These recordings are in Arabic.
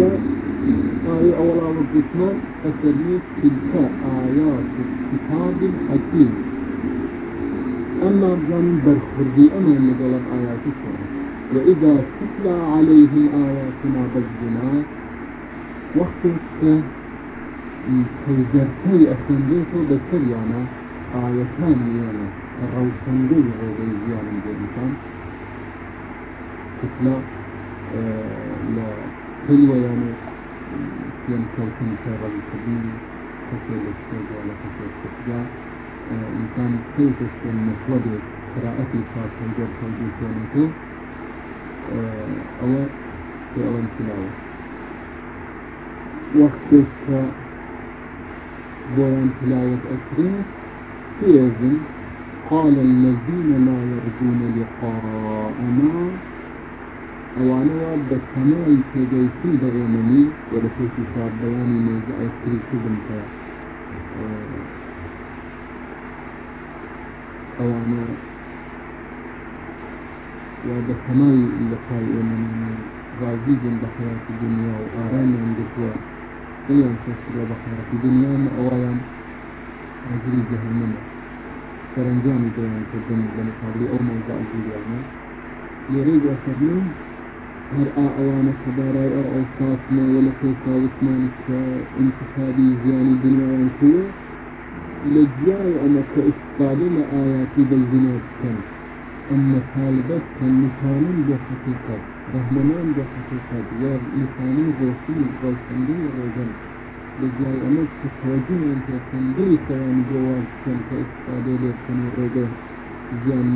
آية أولا وقتنا أسريت تلك آيات كتاب حكيم أما بجانب برخوردي أما نقول آيات السورة وإذا تتلى عليهم آياتنا بينات وقت تجرتي أخنديته بسريانا آيتان يانا الروشندي غير زيانا بالإنسان تتلى لحلوة يعني يم كوكن شر الكبير كثير الشيء ولا كثير الشجاع إنسان كيف يكون مسودة قراءتي تنجر توجيه كونته أو في أول تلاوة. وقتك بوان تلاوة أكريم في قال الذين لا يرجون لقاءنا أوانوا بكمال تجيسين بغيمني ورسوك شاب بياني موضع يكتري كذن أوانا وبكمال لقاء من غازي بحياة الدنيا وآرام عندك أيام تشتغل بحياة الدنيا ما أولا أجري جهنم سرنجان بيان كذن بنقابلي أو موضع الجيران يريد أفرمين هر أوانا كباراي أو أوصافنا ولا كيسا وثمانك انتخابي زياني الدنيا وانكوه لجياي أنا كإستفادة لآياتي بيزنات كان. أما طالبات كان مثالا بحقيقة. رحمنان بحقيقة. ولساني روشي روشندي روزن لجياي أنا كتوجه أنت خندي سوان جواب كان كإستفادة لكن الرجل زيان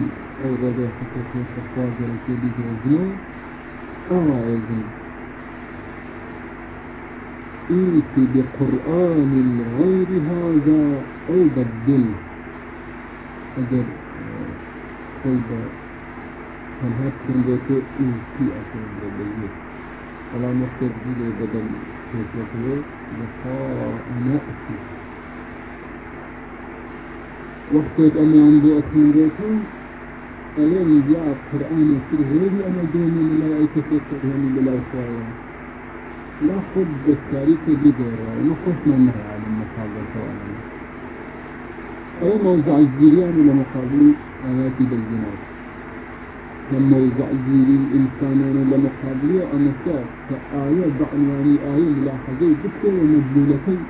أو رجل حقيقة شخواجة لكي بيجوزنه أعظم إيت بقرآن غير هذا أو بدل. أجر. قلب هل هات كن بيتو إيتي أكون بدل ولا مختار جيلة بدل. كيف يقول لقاء نأتي وقت أنا عندي أكون بيتو ألين جاء القرآن يسير هذي أنا دوني للا يتفكر يعني للا شوية لا خد بالتاريخ بدورة ونخص من على المقابل سواء أو موضع الزيريان لمقابل آيات بالجنات لما موضع الزيري إنسانان لمقابل أنا شاف فآية بعنواني آية ملاحظة بكتة ومجلولتين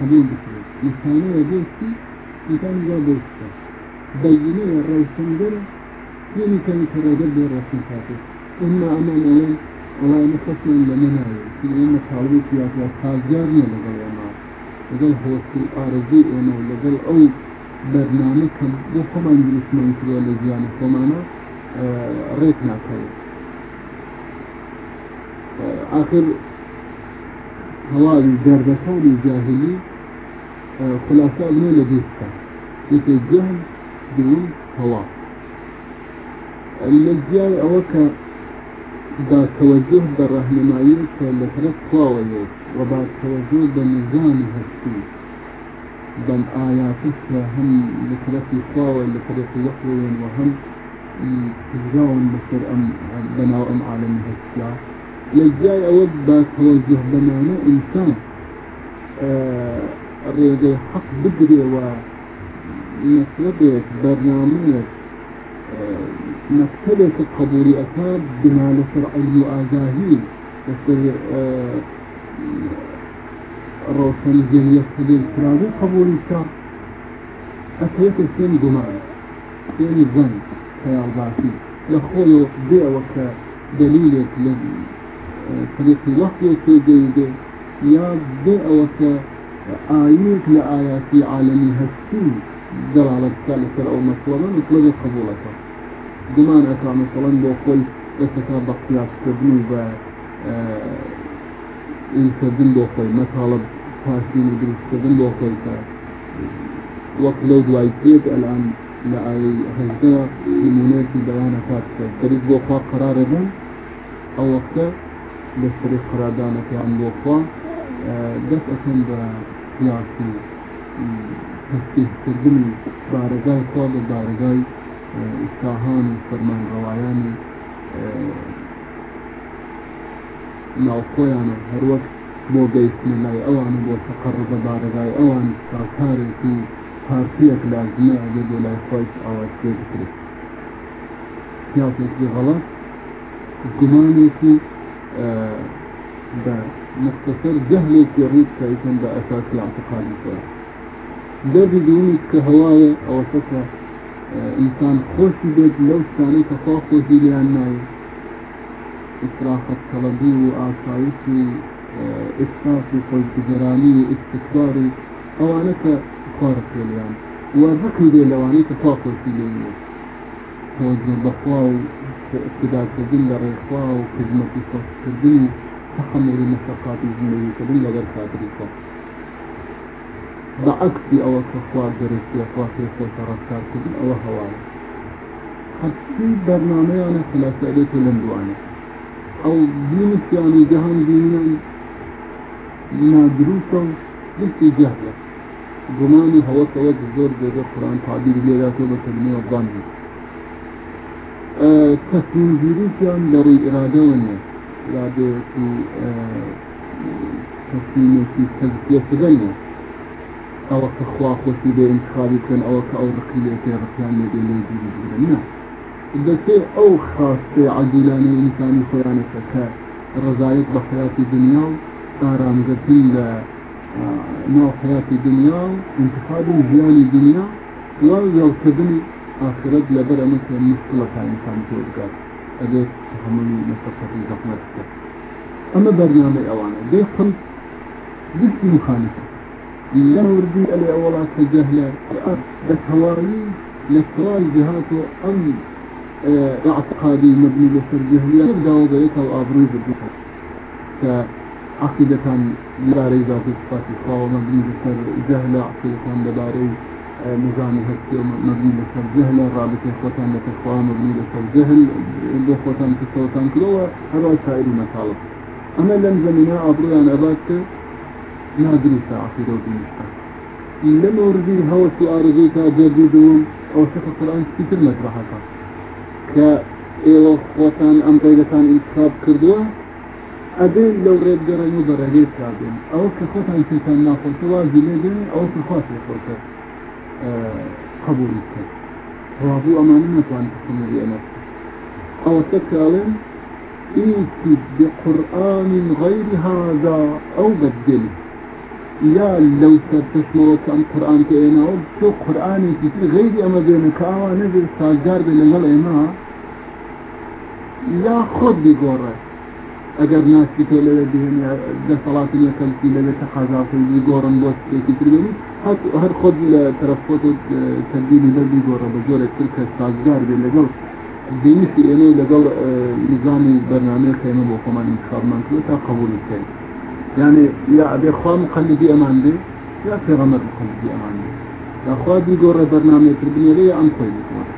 خلين بكتة إنسانان بيكتي إنسان جابوكتة بينه الروشن يعني كان ترجل الرسول فاتح. إما أمان أولين والله نخص من لمنا في إما طالبي في أطلاق خازيارنا لقل وما لقل هو في أرضي وما لقل أو برنامجكم وخما إنجلس ما يكري ولا زيانة ومانا آه ريتنا كي آه آخر هواي جربته الجاهلي آه خلاصة ابن لديستا. الجهل بدون هواء الجاي أوكا با توجه بالرهنمائي كالثلاث خواوية وبا توجه بنظام هستي. بل آياتك هم لثلاث خواوي لثلاث وحوي وهم تجاون بسر أم بناو أم عالم هستيا. لجاي أود با توجه بنانا إنسان آه الرياضي حق بدري و مسلبك برنامج مكتبة قبول أكاد بما لسرع المؤازاهي لسر روشن جهية سبيل كرابي قبول الشر أكيت السين جمال سين الظن خيال ذاتي لخوي بيع وك دليل طريق الوحي في جيدة يا بيع وك آيات لآيات عالمي هستين دلالة ثالثة أو مثلا يطلب قبولته دمان أتى مثلا بقول يتتابق قياس تبني ب يستدل بقول مطالب فاشلين يدرس تبن بقول وقت لو دوايتيت الآن لأي هزدا نمونات بيانة فاتحة طريق بوقوا قرار بن أو وقت لطريق قرار دانك عن بوقوا تسبیحکردن و بارگای خوا لە بارگای ئیساهان و فەرمانڕەوایانی ناوخۆیانە هەروەک بۆ گەیتنە لای ئەوان بۆ تەقەڕبە بارگای ئەوان کاکارێک و پارتیەک لازمە ئەگە بۆ لای خۆیت ئاوات پێ بکرێت. یاێکی غەڵات گومانێکی بە مختصر جهلێکی ڕیت کە ئیتن بە ئەساس لاعتقادی خۆیان. ده بدونی کە هەوایە ئەوەتە کە ئینسان خۆشی بێت لەو شتانەی کە خوا خۆشی لیان ناوی استراحەت تەڵەبی و ئاسایش و ئسراف و خۆشگەرانی و استکبار و ئەوانە کە خوارە پێلیان وا بەکەی دێ لەوانەی کە خوا خۆشی لێنێت تۆزر بەخوا و اقتداکردن لە ڕێخوا و خزمەتی خۆشکردن و تحمل مشقات زندگیکردن لەگەر خاتری خۆش بەعکسی ئەوە کە خوا دەرەستی خوا پێ خۆشە ڕفتارکردن ئەوە هەوایە حەسی بەرنمەیانە خلاصەدێت لەم دوانە ئەو دینیانی جەهان دینیان نادروسە و دستی جەهلە گومانی هەوەکەوە زۆر بێدە قرآن تعبیر لێداتۆ بە کلمەیە ظنی تصمیم گیرییان لە ڕووی ئرادەوە نیە ئرادەیەک و تصمیمێکی تەزکیە نیە ئەوە کە خوا خۆشی بێ انتخابی کردن ئەوە کە ئەو ڕقی لێ پێ ڕقیان لێ بێ لێ گیری نه. دەسێ ئەو خاستێ عجیلانەی ئینسانی خۆیانەکە کە ڕزایەت بە حیاتی دنیا و ئارامگرتن لە دنیا و ژیانی دنیا و زەوکردنی آخرت لەبەر ئەمە کە مشکڵەکە ئینسان تۆ بکات ئەبێت هەمووی مەسەفەتی زەحمەت بکات ئەمە بەرنامەی ئەوانە. دێ خەڵک لە وردی ئەلێ ئەوڵا کە جەهلە دەتەواری لە سوال جهات و ئەم اعتقادي مبني لسر جهلية يبدأ وضعيك وآبروي بالدفع كعقيدة لباري ذات الصفات الصلاة مبني لسر جهلة عقيدة لباري نظام هستی مبنی لەسەر جهل رابطه خۆتان لە تخوا مبنی لەسەر جهل بۆ خۆتان کەسەوەتان کردەوە هەروە سایری مەساڵب ئەمە لەم زمینە ئابرویان ئەبات کرد نادروسە عقیدە و دینیشتە لە موردی هەوەس و ئارزویتا جەدی دوم ئەو شەخە قورآن چیتر مەطرحەکە کە ئێوە خۆتان ئەم ڕێگەتان ئینتخاب کردووە ئەبێن لەو ڕێبگەڕێن و بەڕێگەی کابێن ئەوە کە خۆتان پێتان ناخۆتە وازی لێدێن ئەوە خوا پێخۆتە قبول کرد ڕابوو ئەمانە نتوان تحمل ئەمە أو تكالم إيتي بقرآن غير هذا أو یا لەو سەر چشمەوەکان قورآان کە ئێناوە بچۆ قورآانێکی تر غیری ئەمە بێنە کە ئاوا نەبێت سازگار بێ لەگەڵ ئێمە یا خۆت بگۆڕێ. ئەگەر ناسی تۆ لەوێ بهێنە دەسەڵاتی لەکەلکی لەوێ تەقازاتی گۆڕم بۆ سێکی تربێنی هەر خۆت لە تەرەفۆت تەبدیلی لە بیگۆڕە بە جۆرێک تر کە سازگار بێ لەگەڵ بینیسی ئێمە لەگەڵ نظامی بەرنامەیە کەێمە بۆ خۆمان انتخابمان کرد تا قبولی کرد یعنی یا ئەبێ خوا مقلدی ئەمان بێ یا پێغەمەر مقلدی ئەمان بێ یاخوا دیگۆڕە بەرنامەیە تر بنێرە ئەم خۆی بکۆن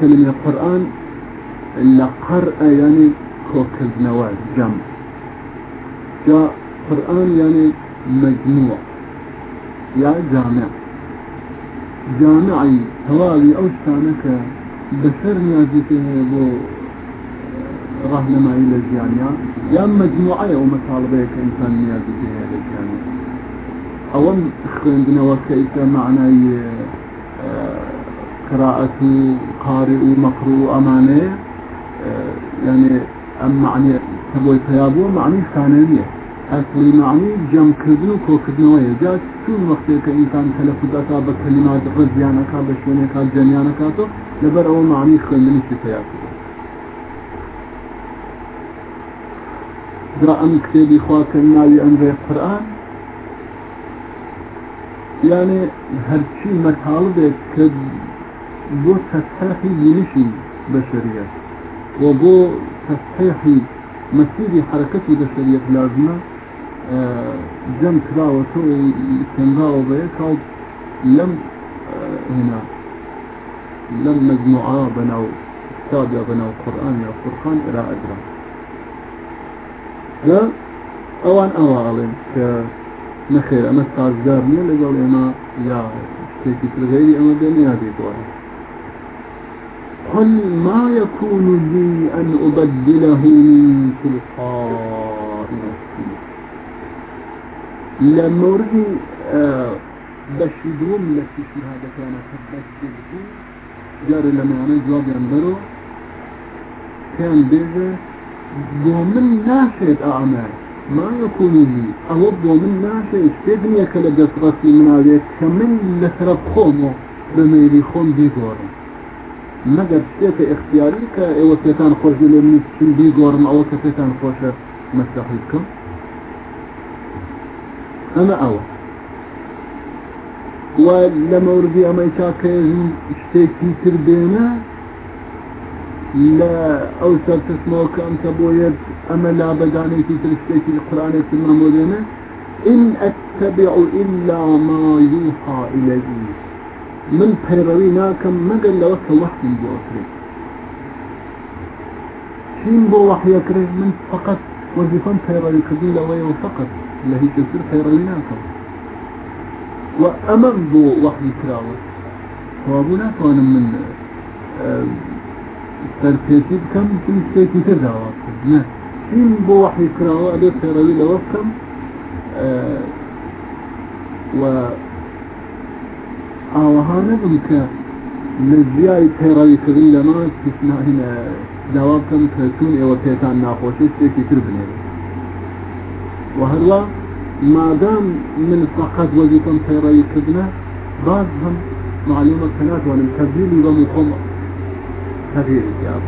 كلمة القرآن لقرأ يعني خوكز نواز جمع. جاء قرآن يعني مجموع. يا جامع. جامعي هواوي أو شانك بشر نيازي فيه بو رهنما إلى الجامعة يا مجموعة أو مطالبة كإنسان فيها إلى الجامعة أولا عندنا وكيف معنى قراءة قارئ مقروء أمانة يعني أم معني تبوي تيابو معني ثانية أصلي معني جمع كردن وكو كردنوية جات شون وقتی که انسان تلفظاتا بكلمات رزيانكا بشونيكا جنيانكا لبر أول معني خوندني في تيابو جاء أم كتابي خواك الناوي أنري القرآن يعني هرشي مطالبه كد بۆ تەسحیحی دینشی بەشریە و بۆ تەسحیحی مەسیری حرەکەتی بەشریەت لازمە جەم کراوەتە و سنراوە بەیە کاڵ لەم هنا لەم مجموعە بەناو كتاب يا بناو قرآن يا قرآن إلى أدرى لا أوان أوالين ك نخير أما استعزار مين لقال أنا يا شتيكي في الغيري أما بيني هذه دوري قل ما يكون لي أن أبدله من تلقاء نفسي آه، بشدهم لكي شهادة كان تبدله جار لما يعني جواب ينبرو كان بۆ من ناشێت ئامە ما یەکوونی ئەوە بۆ من ناشێت شتێ نییە کە لە دەستڕەتی مناوێت کە من لە طرف خۆمەوە بە مەیری خۆم بیگۆڕم. مەگەر شتێکە اختیاری کە ئێوە پێتان خۆش لێ من چین بیگۆڕم ئەوە کە پێتان خۆشە مەستەحی بکەم. ئەمە ئەوە. و لە مەوردی ئەمەی چاکەژ شتێکی تر بێنە لە ئەو سەرتسمەوە کە ئەمکە بۆیە ئەمە لا بەدانێکی تر شتێکی قرآانێکی مەمۆدێنە إن أتبع إلا ما يوحى إليه من پەیڕەوی ناکەم مەگەر لەوە کە وەحیم بۆ ئەکرێ. چین بۆ وەحیەکرێ من فقط وەزیفەم پەیڕەوی کردی لەوەیەوە فقط لە هیچ تر پەیڕەوی ناکەم. و ئەمە بۆ وەحی کراوە. وابوو ناتوانم من سەرپێتی بکەم شتێکی تر داوا نه چین بۆ وەحی کراوە ئەبێ پەیڕەوی لەوە بکەم و ئاوەها نەبم کە لە ژیای پەیڕەویکردن لەما هینە داوا بکەم کە چون ئێوە پێتان ناخۆشی شتێکی تر بنێن و هەروە مادام من فقط وەزیفەم پەیڕەویکردنە باز هەم معلومە کە ناتوانم تەبدیلی بەم تغيير الجاب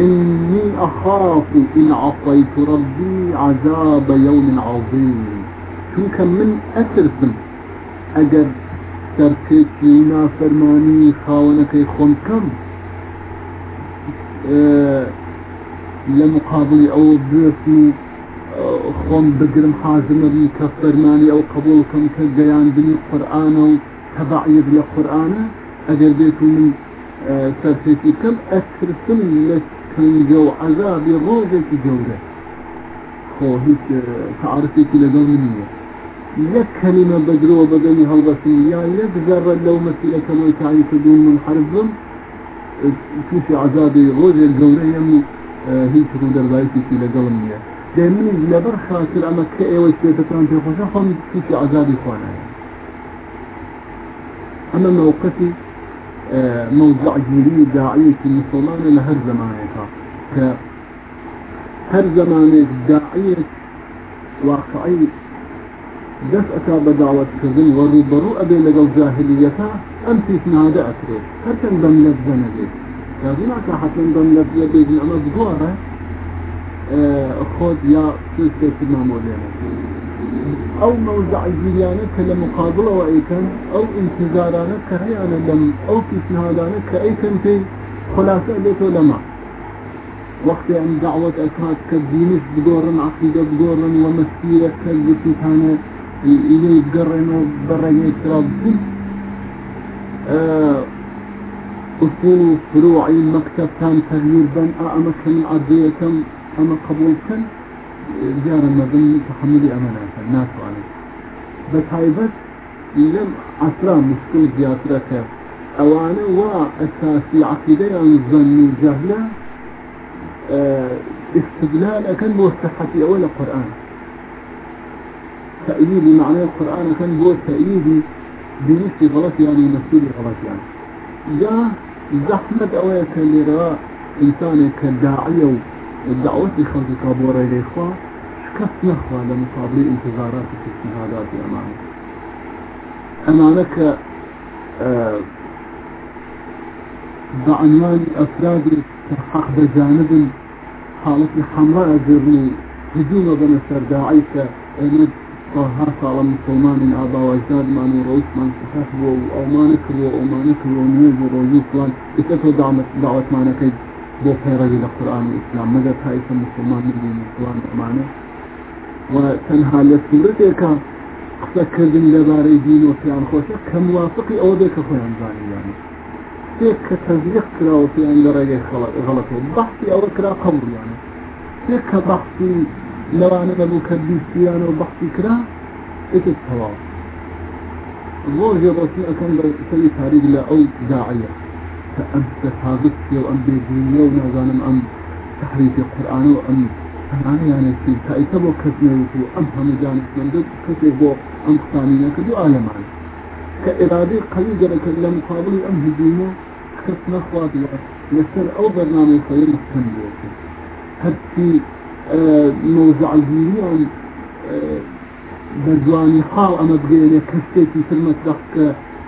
إني أخاف إن عصيت ربي عذاب يوم عظيم. كم من أترسم أجر سەرکێکی نافەرمانی خاوەنەکەی خۆم کەم لە مقابلی ئەوە برسم و خۆم بگرم حازمەبی کە فەرمانی ئەو قبولکەم کە گەیاندنی قورآانە و قورآانە ئەگەر بێت من سەرکێکی کەم ئەترسم لە کنجە و عذابی ڕۆژێکی گەورە خۆ هیچ تعرفێکی لەگەڵ من نییە يك كلمة بدرو بدني هالبسي يا يك ذرة لو مسيلة كما تعي تدون من حرفهم. توشي عذابي غوز الجورة يمي هي تكون دربايتي في لقلمية دائما لبر خاطر أما كأي وشتيتكان في موضع جيلي داعية المسلمان لهر زمانك ك هر زمانك داعية واقعي دفعك بدعوة كذن وروبرو أبي لقل جاهليتها أم فيتنا هذا أكري هركن دم لبزنا بيت كذنك حتى دم لبزنا بيت المامولين أو موزع الجيليانة كلمقابلة وأيكن أو انتظارانة كهيانا لم فيتنا هذا كأيكن في خلاصة ليتو لما وقت أن دعوة أكاد كالدينش بدورا عقيدة بدورا ومسيرة كالبتي كانت إليه يتقرن وبرن يتراب آه أصول فروعي مكتب كان تغيير بن أما كان عدية كم أما قبول كان جارا ما بن تحملي أمانات الناس هاي بس لم عسرا مشكل زياترك أوانا وأساسي عقيدة الظن جهلة آه استدلال أكن بوستحتي أول القرآن. تأييدي معنى القرآن كان هو تأييدي بنفسي غلط يعني مسؤولي غلط يعني. جاء زحمة أويك اللي رأى إنسان كداعية والدعوة خلق كابورة الإخوة شكف نخوة لمقابل انتظارات الاجتهادات أمامك. آه بعنوان أفراد تحقق بجانب حالة حمراء جرني هجوم بنسر داعيك أمد طه صار مسلمان آبا وأجداد ما نور عثمان صحيح أو ما نكرو أو ما نكرو نيجو روجو فلان إتفو دعوة دعوة ما نكيد بو خير للقرآن والإسلام مدى تايسا مسلمان نبي مسلمان أمانة وتنها لسورتك قسكردن لباري دين وفيان خوشة. كموافقي أو ذيك خويان زاني يعني. تيك كتزيق كرا وفيان درجة غلط بحثي أو كرا قبول يعني. تيك بحثي لو أنا ببو كرديستيان وبحثي كرا. ڕۆژێ ڕۆشن ئەەکەم بە سەری تاریک لە ئەو داعە کە ئەم تەفاگستی و ئەم بێدینیە و نازانم ئەم تحریفی قورآن و ئەم هەمانیانێکی تایتە بۆ کەس نەوت و ئەم هەموو دانستمەندە کەسێک بۆ ئەم قسانی نەکرد و ئالەمان کە ئێرادەی قەوی گەرەکە لە مقابلی ئەم هجومە کەس نەخوات لەسەر ئەو بەرنامەی خۆی مستەن بێت هەرچی مۆزعگیریان بەجوانی حاڵ ئەمە بگەێنێ کەستێکی ترمەترخ کە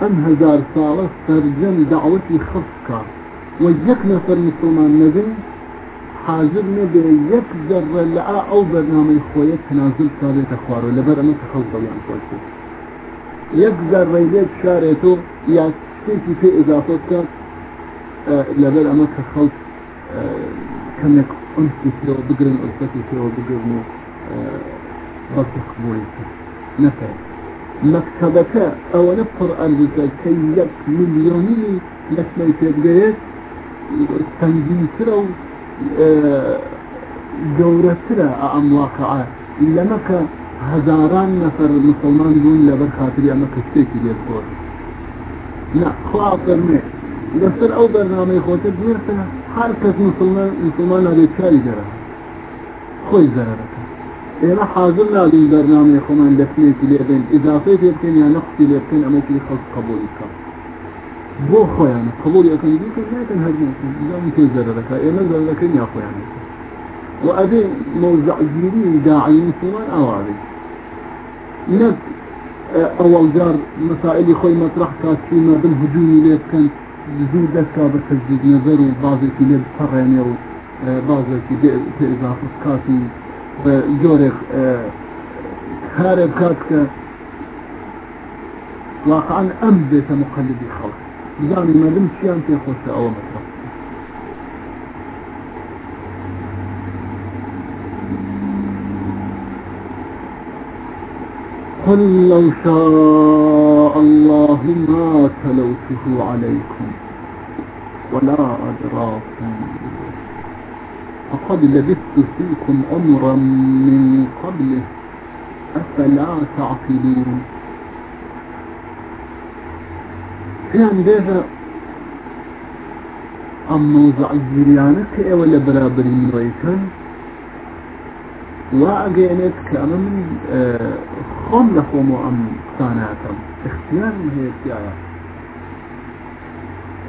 ئەم هزار ساڵە سەرجەم داوەتی خفکە و یەک نەفەر مسلمان نەبێ حاضر نەبێ یەک ذرە لە ئەو بەرنامەی خۆیە تەنازل ساڵێتە خوارەوە لەبەر ئەمە تەخەڵ دەڵیان خۆش یەک ذرەی لێک شارێتەوە یا شتێکی پێ ئضافە بکات لەبەر ئەمە کە خەڵک کەمێک ئەنسی پێوە بگرن ئەلفەتی پێوە بگرن و بەڵکی قبولی نەکەێت مەکتەبەکە ئەوەنە پڕ ئەرزەکە کە یەک میلیۆنی لەسمەی پێبگەیت سەنگینترە و گەورەترە ئەم واقعە لەمەکە هزاران نەفەر مسلمان بوون لەبەر خااتری ئەمە کە شتێکی لێت خۆر نخوا فەرمێ لەسەر ئەو بەرنامەی خۆتە بێتە هەر کەس مسلمان مسلمان نابێت چاری دەرە خۆی زەرەکە ئێمە حاضر نادین بەرنامەی خۆمان دەفنێتی لێبێن ئضافی پێ بکەین یا نەختی لێ بکەین ئەمەکی خەڵک قبولی بکە بۆ خۆیان قبولی ئەەکەن ناکەن هەرمی پێ زەرەکە ئێمە زەرەکەین یا خۆیان و ئەبێ مەوزعگیری داعی مسلمان ئاواری نەک ئەوەڵ جار مەسائلی خۆی مەطرح کات چوونە بن هجومی لێ بکەن زوو دەستکا بە تەجدید نظر و بازێکی لێ بپەڕێنێ و بازێکی پێ ئضافه بکات و جۆرێک کارێ بکات کە واقعا ئەم بێتە مقلدی خەڵک بزانانی مەدم چیان پێخۆشە ئەوە مەطرح قل لو شاء الله ما تلوته عليكم ولا أدراكم. فقد لبثت فيكم أمرا من قبله أفلا تعقلون؟ يعني بيها أم موزع الجريانة ولا برابر من ريكان وأجينت كأنا من خم لخوم أم صانعتم اختيار هي اختيارات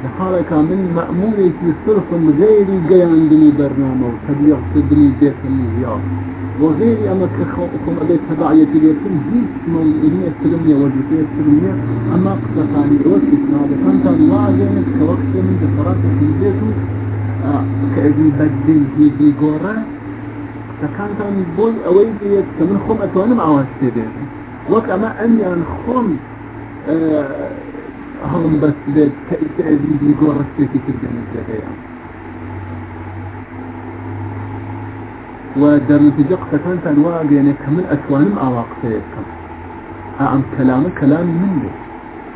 لحالك من مأموري في صرف غير جياندني برنامج وتبليغ تدري بيت المزيار وغيري أما كخوكم أبيت تبعية ليكم هيك موضوعية السلمية وظيفية السلمية أما قصة عني روسي هذا كانت واجهنت كوقت من دفرات في بيته كأبي بدل في دي قورة فكانت عن بوي أوي بيت كمن خم أتوانم عواش تبيت وك أما أني عن خم أه هەڵم بەست لێت تەعزیزی گۆ ڕستێکی کردێنەکەیان و دەرنتیجە قسەکانتان واگەێنێ کە من ئەتوانم ئاوا قسەیەکەم ئەم کەلامە کەلامی من بێ.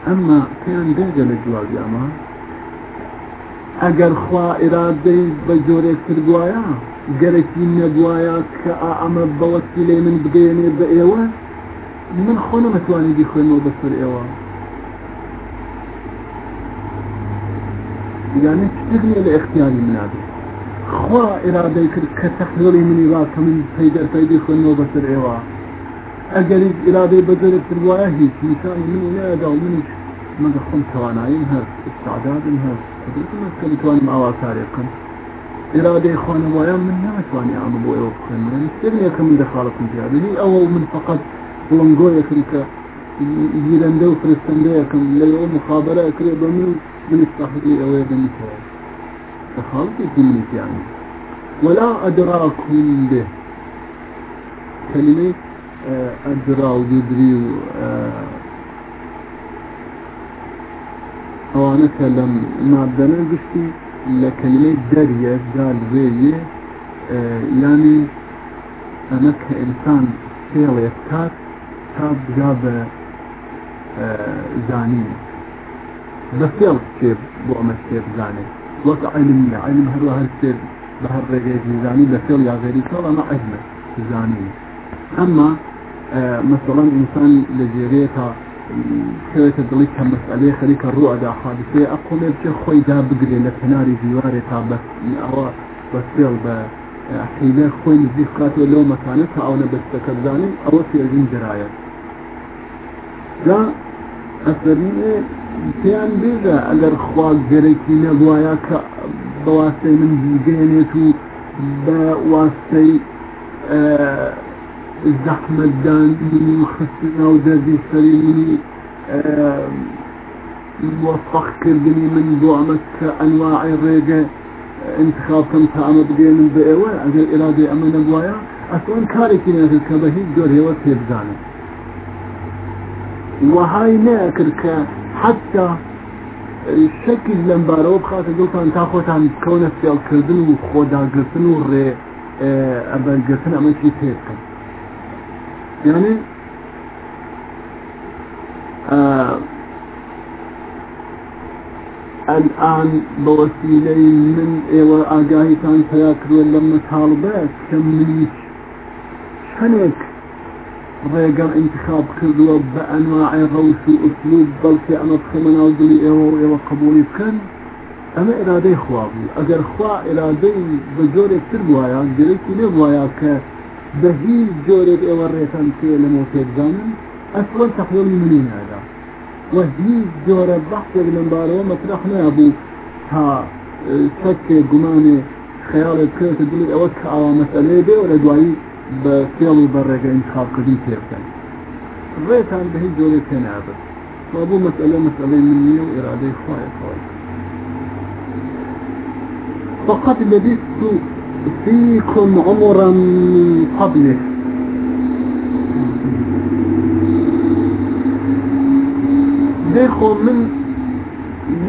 ئەمما پێیان دەرگە لە جوابی ئەمە. ئەگەر خوا ئێرادەی بە جۆرێک کردوایە گەرەکی نەبوایە کە ئەمە بەوەستی لێ من بگەێنێ بە ئێوە من خۆ نەمەتوانی دی خوێنەوە بەسەر ئێوە. يعني تشتغلي لاختياري من هذا خوا إرادة كتحضري مني راك من فايدة فايدة خلنا بسر إيوا أجل إرادة بدل الرواية هي مثال من إنادة ومن ما دخل توانا ينهر استعداد ينهر قدرت ما كان تواني مع واساريقا إرادة إخوانا ويا من ناس واني عم بو إيوا بخلنا يعني تشتغلي كمن دخالكم في هذا هي أول من فقط بلنقوية كنك يلندو فرستندية كم ليو مخابرة كريبا من. من أو بالنساء فخالط الجملة يعني. ولا أدراكم به. كلمة أدرى ويدري کە لەم مادەنە گشتی لە کەلمەی دەریە دال وێیە ینی ئەمە کە ئینسان فێڵێت کات تا بگا بە زانین بە فێڵ کتێب بۆ ئەمە زانێت وەک علم علم هەروە هەر کتێب بە هەر ڕێگەیەکی زانی لە فێڵ غێری کەڵ ئەمە علمە زانی ئەمما مثلا ئینسان لە جێرەیە تا کەوێتە دڵی کە مەسئلەیە خەریکە ڕوئدا حادثەیە ئەقۆمێ بچێ خۆی دا بگرێ لە کناری دیوارێ تا بەس ئەوە بە فێڵ بە حیلە خۆی نزیک بکاتەوە لەو مەکانە تا ئەوە بەستەکە بزانین ئەوە جا ئەسەرینێ پێیان بێژە ئەگەر خوا گەرەی نەبووایە کە بە واستەی من دیگەێنێت و بە واستەی زەحمەدان و خستنا و دەردی سەری منی موفق کردنی من بۆ ئەمە کە ئەنواعی ڕێگە انتخابکەم تا ئەمە بگەێنم بە ئێوە ئەگەر ئێرادی ئەمە نەبواە ئەسوان کارێکی نەکرد کە وهای نەکرد کە حتا شەکیل لەم بارەوە بخاتە دڵتان تا خۆتان کەونە فێڵکردن و خۆداگرتن و ڕێ ئەبەرگرتن ئەمە چی پێکەن یعنی الآن بوسيلة من إيوة آقاهتان فياكروا لما طالبات كم منيش شنك ڕێگەم انتخاب کردووە بە ئەنواعی ڕەوش و ئوسلوب بەڵکە ئەمە بخەمەناو دڵی ئێوە و ئێوە قبولی بکەن ئەمە ئێرادەی خوا بوو ئەگەر خوا ئێرادەی بە جۆرێک تر وایە گرێکی لێ وایە کە بە هیچ جۆرێک ئێوە ڕێتان پێ لەمەوە پێبزانن ئەسڵەن تەقیڵی منی نادا و هیچ جۆرە بەحێک لەمبارەوە مەترەح نابوو تا شەکێ گومانێ خەیاڵێک کرێتە دڵی ئەوە کە ئاوا مەسئلەیە بێ و لە دوایی بە و بە ڕێگە انتخابکردی پێ بکەن ڕێتان بە هیچ جۆرێک پێ نابێت بۆ مەسئلە مەسئلەی من نییە و ئێرادەی فقط لبثت فيكم عمرا من قبله. ديخو من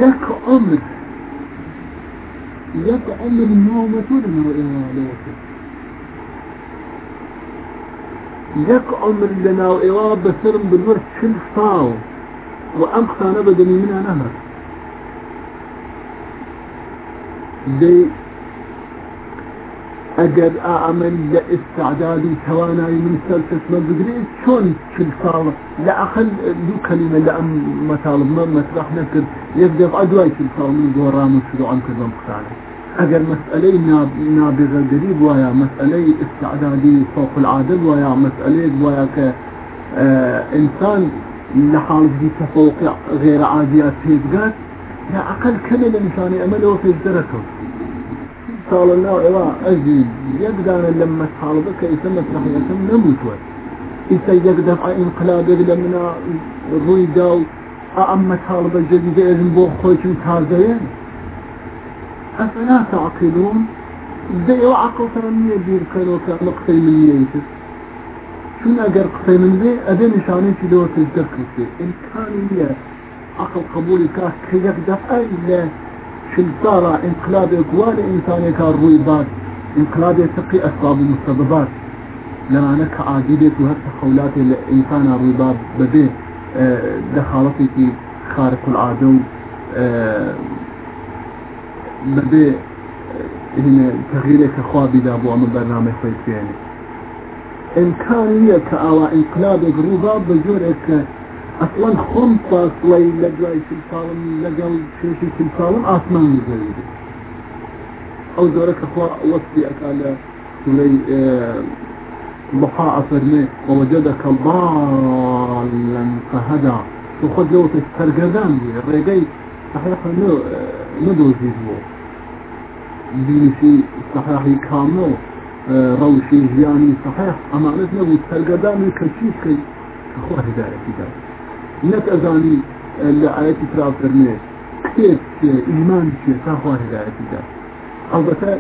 لك عمر لك عمر نومة لنا لك عمر لنا وإيواب بسرم بالورد شل صاو وأمخى نبدني منها نهر. دي ئەگەر ئەمەل لە ئستعدادی توانایی من بگرێت چۆن چل ساڵ لە ئەخل دوو کەلیمە لە ئەم مەتاڵمە مەسرح نەکرد یەک دەف ئەدوای چل ساڵ من گۆڕام و شروعم کردم قسانە ئەگەر مەسئلەی نابێغەگەری وایە مەسئلەی استعدادی فوق العادل وایە مەسئلەیەک وایە کە ئینسان لە حاڵی تەفوقی غێرە عادیات پێبگات یا ئەقل کەمێ لە نیشانی ئەمە لەوە پێش دەرەکەوت ساڵە ناو ئێوە ئەزی یەکدانە لە مەسحاڵبە کە ئیسە مەسرحەکەم نەبووتوە ئیسە یەک دەفع انقلابێک لە منە ڕووی دا و ئەفلا تعقلون؟ بیرکەنەوە کە ئەمە قسەی من نییە چون ئەگەر قسەی من بێ ئەبێ نیشانێکی لەوە پێش دەکرێت ئیمکانی نییە عقل قبولی کات کە یەک دەفع لە شلسارة إنقلاب اقوال إنساني كان روي باد. إنقلاب يتقي أسباب المسببات لما نك عادية وهر تخولات الانسان روي باد. بدي دخالتي في خارق العادو بدي هنا تغييرك اخوابي دابو من برنامج فيسياني امكانية كأوا انقلاب روي بجورك أصلا خم فاصلي لقاي سلطان لقل شيشي سلطان آسمان مزيد. أو دورك أخوة وصفي اكالا سوري ضحاء فرمي ووجدك ضالا فهدى. وخذ لو تسترقدان الرقاي صحيح انه ندوزي هو دينشي صحيح كامل روشي جياني صحيح. امانتنا وتسترقدان كشيش كي أخوة هداية هداية نك أزاني لآية تراب فرمي كيف إيمان شيء تاخوة هداية دا البته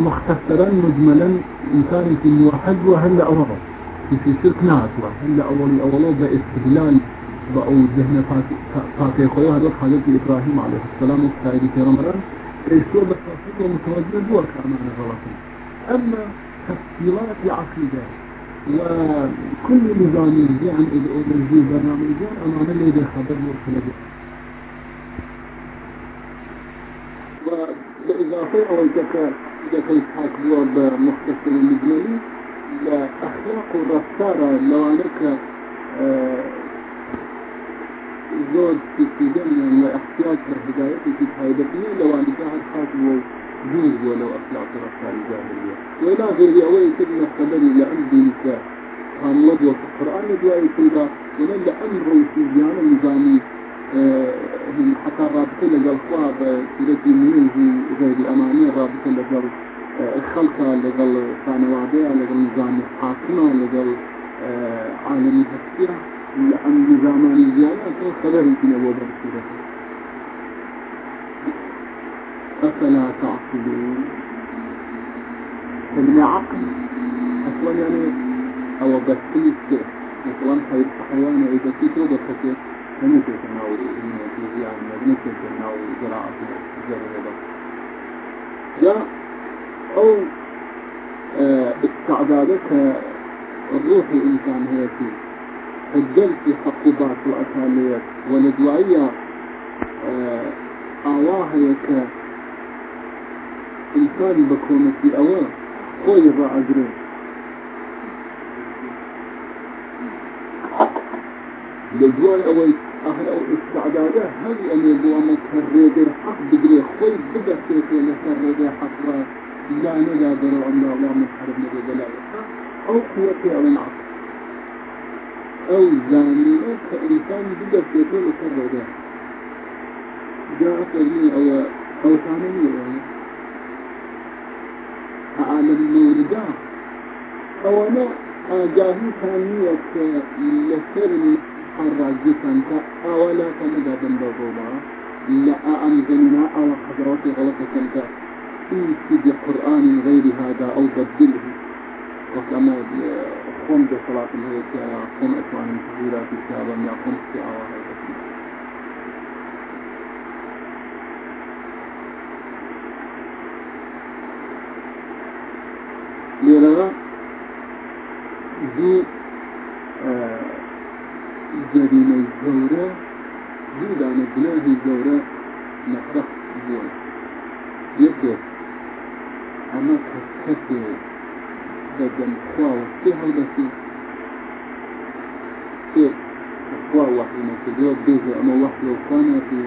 مختصرا مجملا إنسان في موحد وهلا أولا في شرك ناتوا هلا أولي أولو بإستدلال بأو ذهن فاتي خويا هذا حضرت إبراهيم عليه السلام وسائر پیغمبران ايشتو بتوحيد ومتوجه دور كمان غلطا أما تفصيلات عقيدة وكل نظام يعني إذا أولي برنامج أمام اللي ده خبر مرسل وبإضافة أولتك إذا كنت حاكبوا بمختصر المجملي لأخلاق الرفتارة لو أنك زود في سيدان واحتياج لهداية في هايدتني لو أن جاهد خاتم وجوز ولو أخلاق رفتار الجاهلية وإلى غير أولي كلمة خبري لعندي نساء كان وضوء في القرآن ندوائي كلها ولن لأمره في جانا نظامي من حتى رابطة لقل خواب سيرتي منه غير أمانية رابطة لقل الخلقة لقل ثانوادية لقل نظام حاكمة لقل عالمي هكتيرة لأن زمان زيادة خبر يمكن أبو بكر أفلا تعقلون من عقل أصلا يعني أو بسيط مثلا حيوان إذا كنت بسيط فنسي تناول يعني نسي تناول زراعة الزرع جاء أو استعدادك الروحي إنسان هي فيه في حقوبات وأساليب وندوائية آواها يك إنسان بكونة في أول خوي الرأى أجرين لدواء أول أهل أو إستعداده. هل أن يدوى مكرر حق بقري خوي بدأ سيكون مكرر حق لا نقدر أن الله محرم نبي أو قوة أو العقل أو زانية كإنسان جدا يكون يكرر ده جاءت لي أو أو ثانية يعني عالم موردا أو أنا جاهي ثانية لسر الحراج سانتا. أولا كان جابن بابوبا لأ أمزننا أو حضرات غلطة سانتا. في قرآن غير هذا أو بدله. وكما قم بصلاة الهيك قم أسوان الكبيرة في الكعبة يقوم استعارة لێرەوە دوو جەریمەی گەورە دوو دانە گوناهی گەورە مەطرح بووە یەکێک ئەمە کەسێک بدن خواو فيها البسيط في خواو وحي مسجود بيزي أما وحي وكان في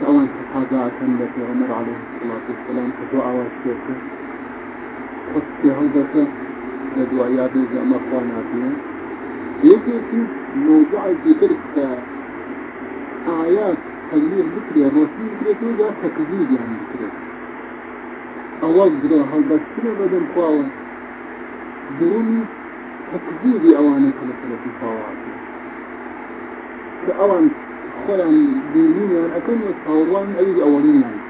سواء تقاضاء التي عمر عليه الصلاة والسلام كدعاء والشيخ خص فيها البسيط لدعاء يا بيزي أما خوانا فيها يجي في موضوع في تلك آيات تغيير ذكري الرسول ذكري ذا تكذيب يعني ذكري أول ذكري هل بس كده بدن دون تكذيب أوان الخلفة في فواتي فأوان خلان دينين يعني أكون يتصورون أي أولين يعني.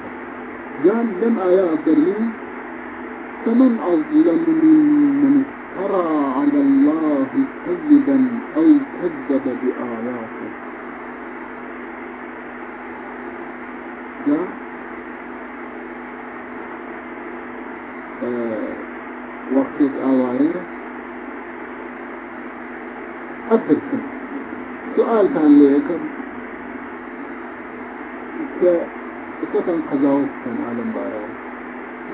قال لم آيات درين فمن أظلم ممن افترى على الله كذبا أو كذب بآياته قال آه وقت آوائنا أبركم سؤال كان ليكم كتن قضاوت كان عالم بارا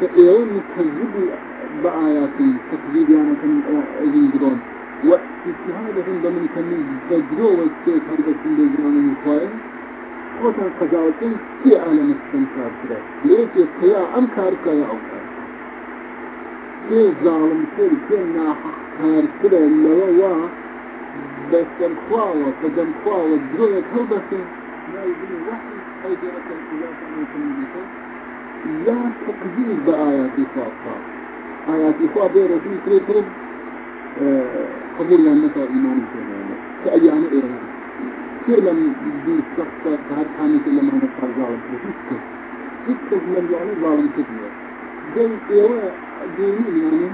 فإيوان يكذبوا بآيات تكذيب يعني كان أذين جرون واجتهادة ضمن كان يجروا والسيك هربة اللي يخوائي وكان قضاوت في عالم السنكار كده ليش يتخيا أمكار كيا أوكار كي ظالم كل كي ناحق كار كده اللي هو بس الخواوة فدم خواوة دروية كلبة ما يبني وحي أي جرة الخلاف أن يكون لا تقدير بآيات فاطة آيات فاطة بيرا في تريترب قبول لنا إيمان كمان كأيان إيران كثير لم دي الشخص هاد حامي كل ما نفعل ظالم؟ كده يكتب من يعني ظالم كده زي إيوه يعني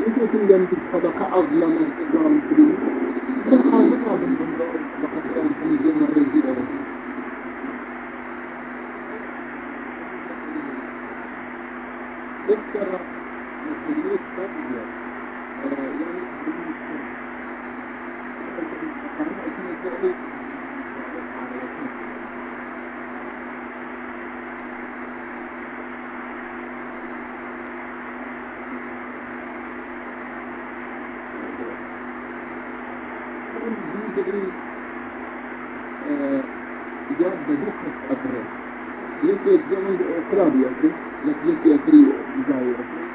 يمكن لم تتحدق أظلم الإجرام الكريم بنقول لقد كان في جنة رزيئة ذكر مسؤولية فضل يعني تدري جاب بدوخة أكبر يمكن الزمن إقرار يأتي لكن يمكن يأتي زاوية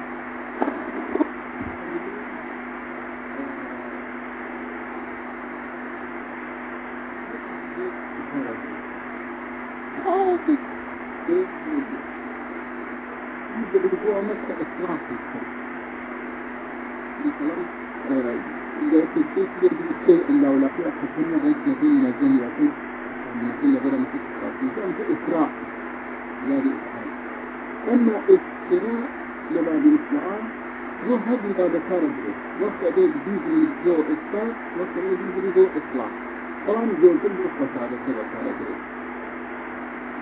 يجب أن يكون مسك إسرافي مثلا إذا تشتري بالشيء لو لا في أحسن غير جديد جميع كل غير متكرر فأنت إسراء لا إسراء أما إسراء هو هذا ما ذكر به وقت جديد من جو إسراء وقت جديد من جو إسراء. طبعا جو كل وقت هذا كذا كذا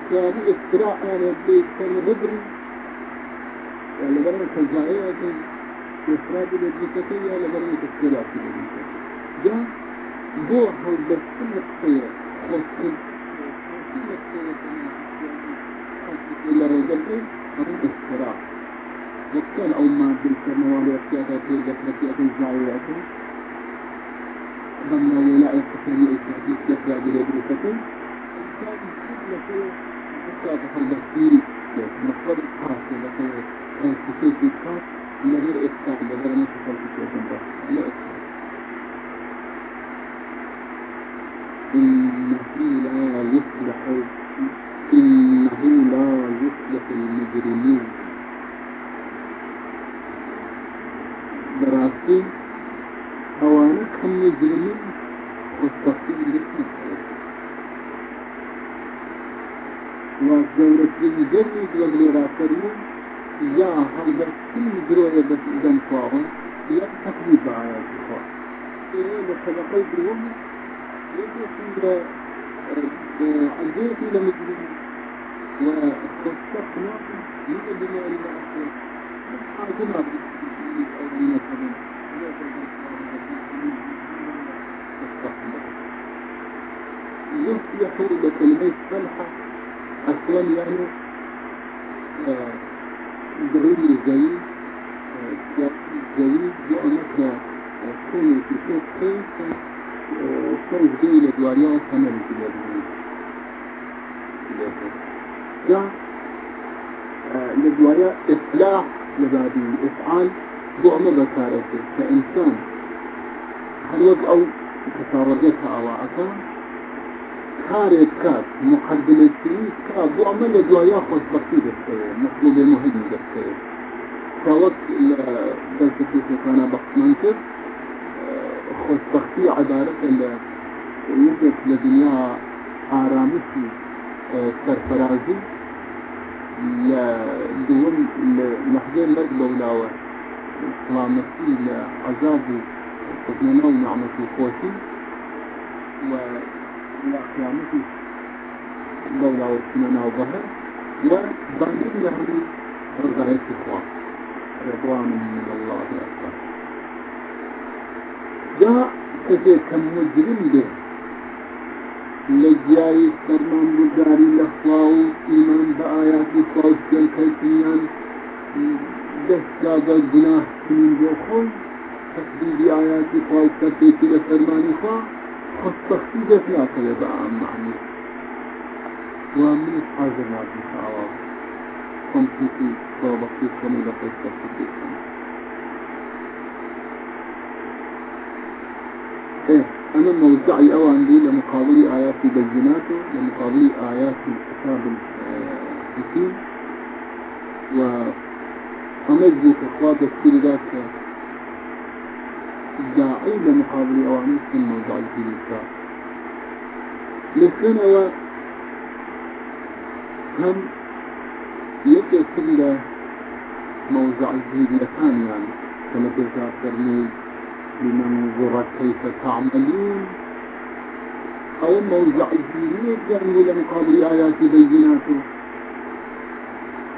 فهذه إسراء أنا بدي كان غبري ولا برمج الجائعة إفراد الابلكاتية لبرمجة السلاح جاء بوح والبسكلة خيرة. والسلة إلى رجل أريد وكان أو ما بالكرنوال وكياتا في ذكرة الزعيرات ضمن ولاء القصري الإسلامي يفرع بالابلكاتية كان كل شيء حتى تحل بسيط مصدر لكي تنسيكي في خاص من غير إتقان من غير نفس الكتاب لا إتقان إنه لا يصلح إنه لا يصلح المجرمين براسي أوانك هم مجرمين والتفصيل لكي والدولة الجرد والغيرات اليوم يا هذا كل جروية بس إذا مفاهم يا تقريب على الإخوة إيه لسبقي بهم يجب أن عندنا في لمجرد واختصقنا يجب بما إلى أخير حاجنا بالأولين كمان يصلح لكلمة صلحة أصلا يعني دليل الجيد جيد بأنك تكون في شوك كيف كيف جاي لدواريا كمان في اليابان جاء لدواريا إصلاح لبابي إفعال بؤمة بكارته كإنسان هل وقعوا تتارجتها أواعك کارێک کات مقدمەترین کا بۆ ئەمە لە دوایە خۆشببختی دەستەوێت مەطلوبێ مهمی دەستەوێت کەوەک لە دەستەکانە بەخمان کرد خۆشببختی عبارەتە لە یەکێک لە دنیا ئارامشی سەرفرازی لە دووەم لەحزێ مەرگ بەولاوە سلامەتی لە عذاب و خزمەنە و نعمەت و خۆشی و إلى قيامته دولة وسننا وظهر وبعدين له رضاية إخوان رضوان من الله. جاء كثير كم مجرم به لجاري سرمان برداري لخواو إيمان بآيات إخواو سيال كيسيان دستا بالجناح سنين جو خوي تكبير آيات إخواو كتيتي لسرمان إخواو خصصية في أكل بقى معني ومن حاجة ما في شعوار كمبيوتي ضابطي كمي لقيت تصديق إيه أنا موزعي أو عندي لمقابل ايات بيناته لمقابل ايات الكتاب الحكيم و أمجد إخوات السير ذاك داعي لمقابل أوامر في الموضوع الجديد لسنة هم يتصل موضوع الجديد لكان يعني كما تذكرني لننظر كيف تعملون. أو موضع الدين يعني لمقابل آيات بيناته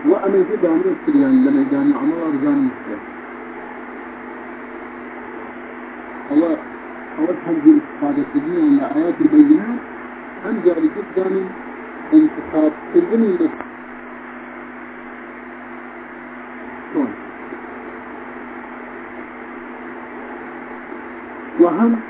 وأنا جدا مثل يعني لما يداني عمر أرجان مثل هو هو تحدي الإستفادة الدين من آيات البينات عن ذلك جدا انتخاب الدنيا. हम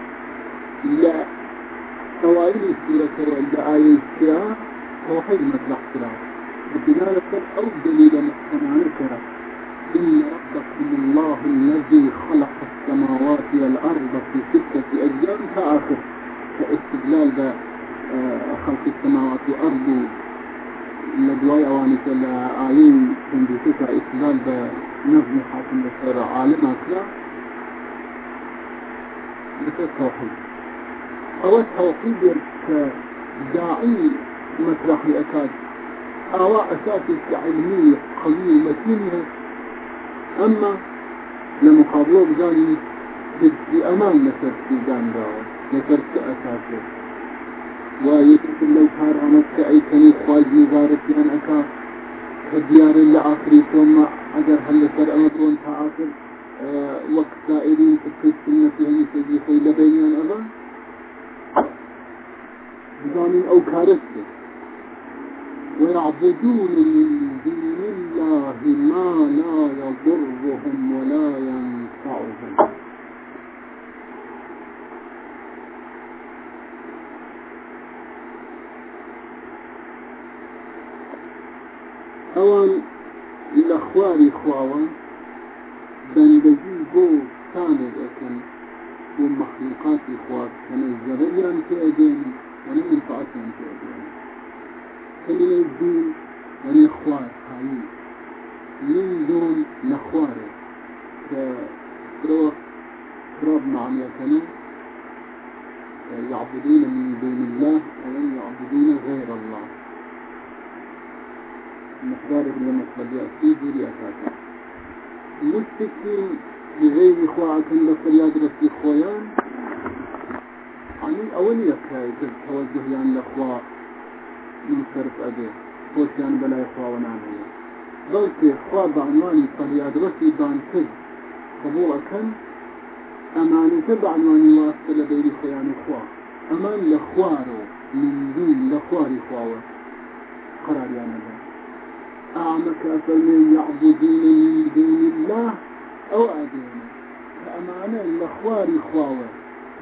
بأمان لسر سيدان داوة لسر أساسية ويكتب لو كان عمدت أي كني خواجي زارت يان أكا كديار لآخري ثم أجر هل لسر أمتون تآخر وقت سائرين في السنة يعني سيدي خوي لبيان أبا. بجاني أو كارثة ويعبدون من دون الله ما لا يضرهم ولا ينفعهم أوان الأخوار إخوان بندگی بۆ سانێک ئەەکەن بۆ مەخلوقاتی خوارد کەنە زەرەیان تێدێن وەنە منفعاتیان تێدێن كلمة دين يعني خوار هاي من دون نخواره كروح رب معنى كنا يعبدون من دون الله ومن يعبدون غير الله. مقدارك من المقبليات ايدي لي اساسا لستكي لغير خواعك لقليات رفتي خويان عني اولي يكاي توجه لان لخوا من صرف ابي خوشيان بلا يخوا ونعمل بلتي خوا بعنواني قليات رفتي دان كذ قبول اكن ئەمانەتە بەعنوانی واستە لە دەوری خۆیان و خوا. ئەمان لە خوارەوە من دووی لە خواری خواوە قەراریانەدا أعمك أفلمن يعبدون من دون الله أو أدينا فأمانة لأخواري إخوة.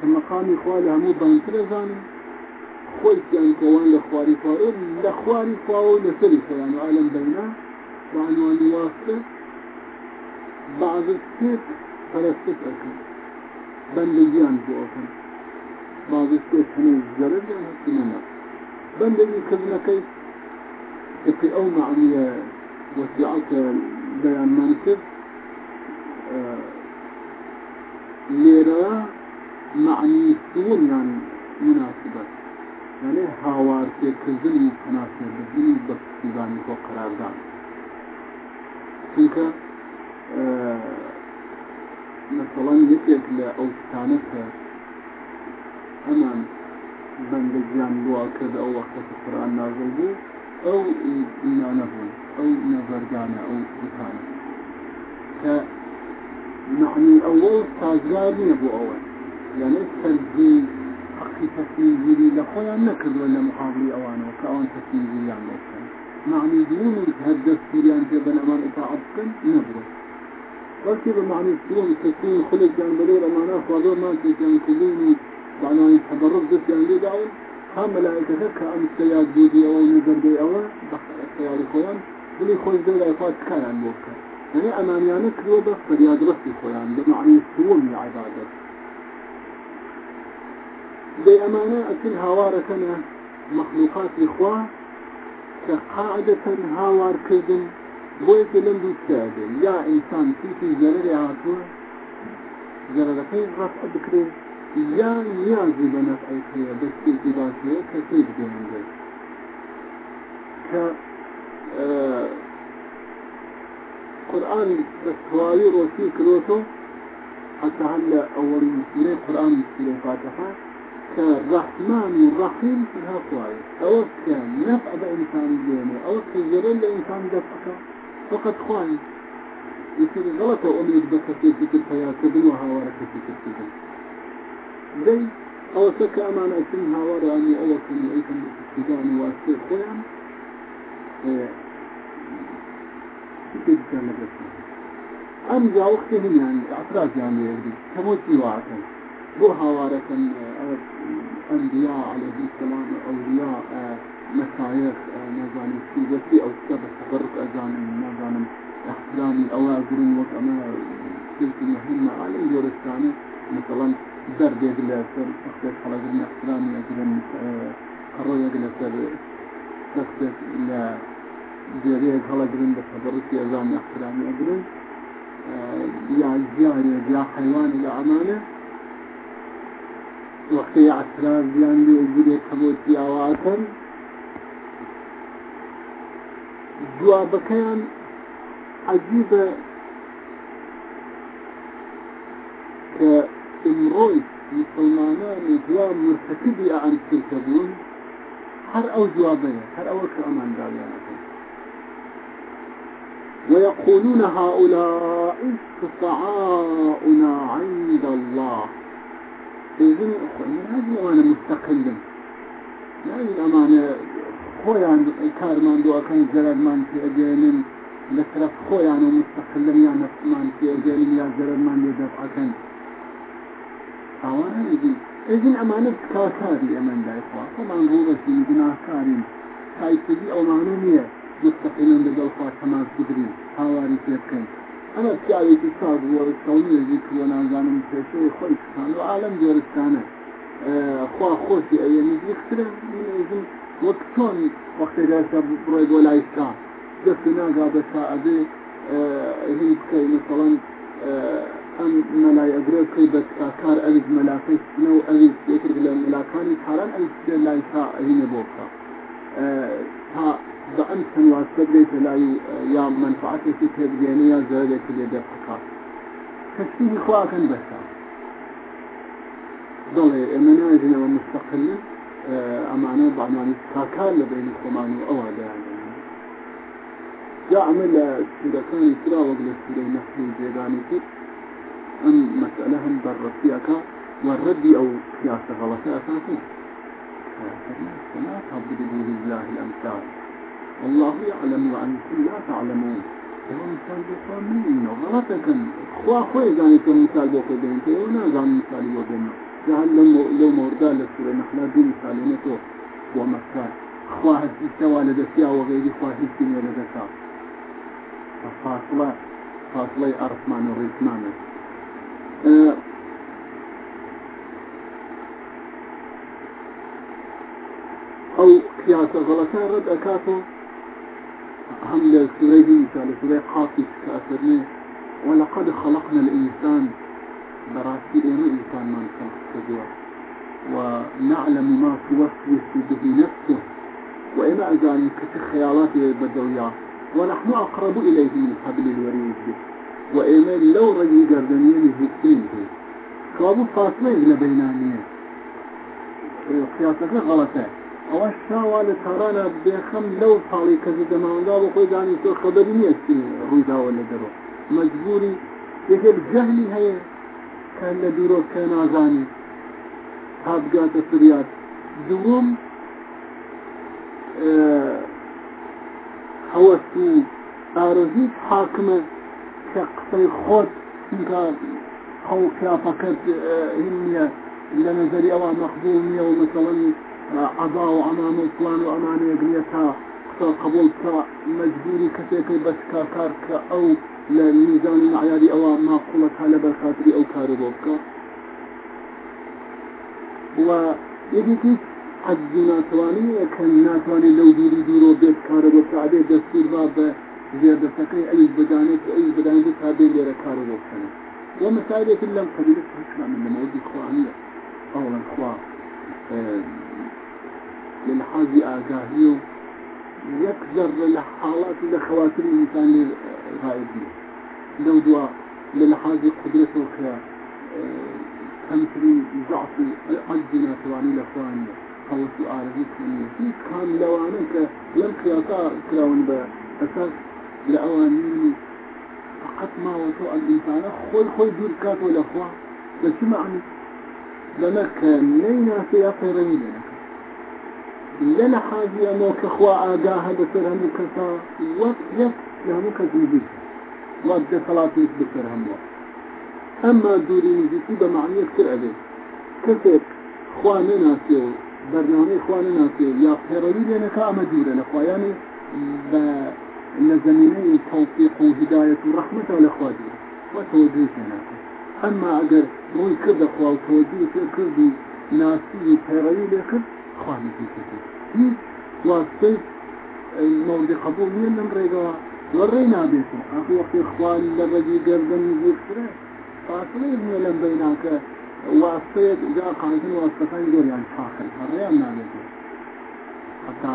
فمقام إخوة همو بان ترزاني خۆیان کەوان لە خواری فارۆ لە خواری خواوە لەسەری خۆیان عالم بەینا بەعنوانی واستە بعض پەرستت ئەکەن بەندگیان بۆ ئەکەن بعض السيف هەنێ زەرر یان هەستنەما بەندگی کردنەکەی أو معنية وسيعة بيان منصب ليرة معني سون يعني مناسبة. يعني هاوار كردنی تناسب بدنی بەستیبانی خۆ قراردان چونکە مثلا یەکێک لە ئەو شتانە کە هەمان بەندەگیان بووە کرد ئەو وەختە قرآن نازل بوو ئیمانە بوو ئەو نەبەردانە ئەو بتانە کە معنی ئەوە تازگار نییە بۆ ئەوە یعنی سەرجی حقی تصمیم گیری لە خۆیان نەکردوە لە مقابلی ئەوانەوە کە ئەوان تصمیم گیریان لەکەن معنی دوم هەر دەستگیریان پێ بە ئەمان ئطاعت بکەن نەبرێت بەڵکی بە معنی دوم تصمیم خولێکیان بەلێ ئەمانە خوازۆر مانچێکیان کردوونی بعناوی تەبرڕ دەستیان لێداون ها مەلایکەکە کە ئەم سەیاد بودی ئەوە نەبەردەی ئەوە بەخەیاری خۆیان بلی خۆش دەی خوا تکایان بۆ بکەن يعني أمانيانك لو بس فرياد رسي خويان بمعنى السوم عبادة دي أمانة أكل هاوار كان مخلوقات الإخوان كقاعدة هاوار كذن بويك لم دوستاده يا إنسان في زرر عاتوه زرركين رفع بكري يا نيازي بنفعي خير بس إلتباسية كثير جميل ك آه قرآن بسواوي روشي كروتو حتى هلا أول مسيرة قرآن مسيرة فاتحة كالرحمن الرحيم في هالقواي أو كنفع بإنسان الدنيا أو كزرر لإنسان دفعك فقط خواهي يصير غلط أميد بكثير في الحياة كبنوها وركة في كتبه زي أو سك أمان أسمها وراني أو كن أيكم بكتبان واسير خويا جدا مدرسة. أم جا وقتهم يعني يعني يجري كموتي واعتراض بوها واركا أنبياء عليه السلام أولياء مشايخ نظام السيدتي أو سبب تبرك أزان نظام إحترامي أواجر وكما تلك المهمة على الورستانة مثلا درد يقل سر أختك حلق من احترامي أقل قرر يقل سر أختك إلى جريك هلا قرن بتبرك أزان احترامي أقل يا زيارة يا حيوان إلى أمانة وقتی اعتراضیان لێ گورێ کەمۆتیاواتن جوابەکەیان عجیبە کە ئمڕۆی مسلمانانی جواب مرتكبی ئەم تلکە بوون هەر ئەو جوابەیە هەر ئەوە کە ويقولون هؤلاء شفعاؤنا عند الله. إذن هذه أمانة مستقلة؟ يعني الأمانة خۆیان کارمان دووەکەن زەرمان پێگەێنن لە طرف خۆیان و مستقلن یا نفسمان پێگەێنن یا زەرمان لێ دەفعەکەن ئەوانە ئێزین ئەمانە کاکاری ئەمەن دایخوا خۆمان ڕوبەسی گناهکارین تایسەگی ئەومانە نییە مستقلن لەگەڵخوا تەماس بدرین هاواری پێ بکەین ئەمە پیاوێکی ساز وەرسەڵێژی کردوە نازانم پێشەوەی خۆی شتان و عالم جۆرستانە خوا خۆشی ئەیە نزیکترە منێژم وەک چۆن وەختێکسا بڕۆی بۆ لای شا دەست ناگا بە ساعدێ هی بکەی مثڵەن ئەم مەلای ئەگرێ بکەی بە کار ئەویز مەلاکەی سنە و ئەویز یەکرد لە ملاکانی کاران ئەویز لای شا ئەهینە بۆ بکە تا بأن واسطة ليس لا يا منفعتك في تبجينية زادة اليد فقط تشبيه إخواك بس ضل مناجنا ومستقلا أمانة بعنوان كاكال بين الخمان وأولا يعني يعمل سورة كان سورة وقل سورة نحن الجيداني أم مسألة هم برسيك والرد أو سياسة غلطة أساسا فلا تضربوا لله الأمثال. والله يعلم وأنتم لا تعلمون. هو مثال بخوا منين غلطك خوا خوي زاني تو مثال بخوا بين تو ونا زان مثال وبين جعل لو موردا لسورة نحنا دي مثالين تو ومثال خوا استوى لدسيا وغير خوا هيسين لدسا فاصلة فاصلة أرثمان أه. أو قياس غلطان رد أكاته هم لسوري مثال سوري قاصص كأسرني ولقد خلقنا الإنسان براسي إيما إنسان من خلق ونعلم ما توسوس به نفسه. وإما ذلك كخيالات بدويا ونحن أقرب إليه من حبل الوريد وإما لو رجي قردنين هكين كابو فاصلة لبينانية قياسك غلطة ئەوە شاوا لە تارانە بێخەم لەو پاڵی کەسی دەماوندا بۆ خۆی دانی تۆ خەبەری نییە ڕوویداوە لە دەرەوە مەجبوری یەکێک جەهلی هەیە کە لە دوورۆ کە نازانی. تا بگاتە فریاد. دووەم هەوەست و ئارۆزیت حاکمە کە قسەی خۆت چونکە خەو پیاپەکەت هین نییە لە نظری ئەوە مەخبوو نییە و مثلەنی عضا و ئەمان و پلان و ئەمانە یەگرێت تا قسە قبول کە مەجبوری کەسێکی بەشکا کار کە ئەو لە میزانی معیاری ئەوە ماقوڵەت ها لە بەرخاتری ئەو و یەکێکی حەجی ناتوانانی کە ناتوانێت لەو دووری دوورۆ بێت کارە بۆ سعادێ زێردەسەکەی ئەویش بدانێت ئەویش بدانێت تا بێ لێرە کارە بۆ بکەن ومسائلة لم قبلت حكمة من الموضوع إخوانية أولا إخوان للحاظ آگاهی و یک ذره لحالات لخواتر الإنسان غائب لو دوا للحاظ قدرته ك كمتري ضعف عجنا تواني لأخواني هو سؤال ذكرني في كان لوانك لم خياطا كلاون بأساس لأواني فقط ما وطوء الإنسان خوي خوي دور كاتو الأخوان بس معنى لنك لينا في أخيرين لك. لنا حاجة أنه كخوا آقاها بسر هم كسا وقت لهم كزيزي وقت صلاتي بسر هم أما دوري نزيكي بمعنى كتير أبي. كسر خوانا ناسيو برنامج خوانا ناسيو يا خيرولي لە زمینەی تەڵفیق و هدایەت و ڕەحمەتە لە خوادی. وە تۆدوی تێناکە ئەمما ئەگەر ڕووی کردە خوا و تۆدوی تێ کردی ناسی پەیڕەوی لێ کرد خوامیدی کردی هیچ واستەی مەوردی قبول نیە لەم ڕێگەوە وەڕێ نابێتم ئەخی وەختی خوان لە بەدی گەردن زیرترە فاصلەی نیە لەم بەیناکە واستەیەک جا قانون واستەکانی گۆریان فاخر. هەڕێیان نابێت. حتا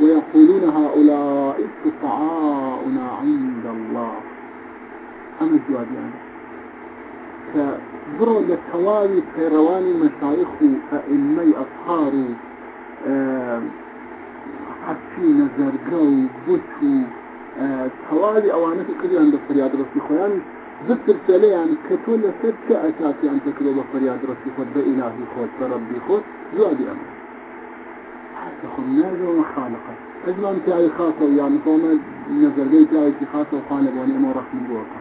ويقولون هؤلاء استطعاؤنا عند الله. أما الجواب يعني كبرو للتوالي كيرواني مشايخ أئمي أطهار حرفين زرقو بوتو توالي أوانك كذي عند فرياد رسي خوان ذكر سالي يعني كتول سد كأساسي أن تكلو بفرياد رسي خود بإلهي خود بربي خود جوابي أمر. حتى خمناجة ومخالقة أجمع تاعي خاصة يعني قوما نزل جاي تاعي خاصة وخالب ونعم ورحمة بوقع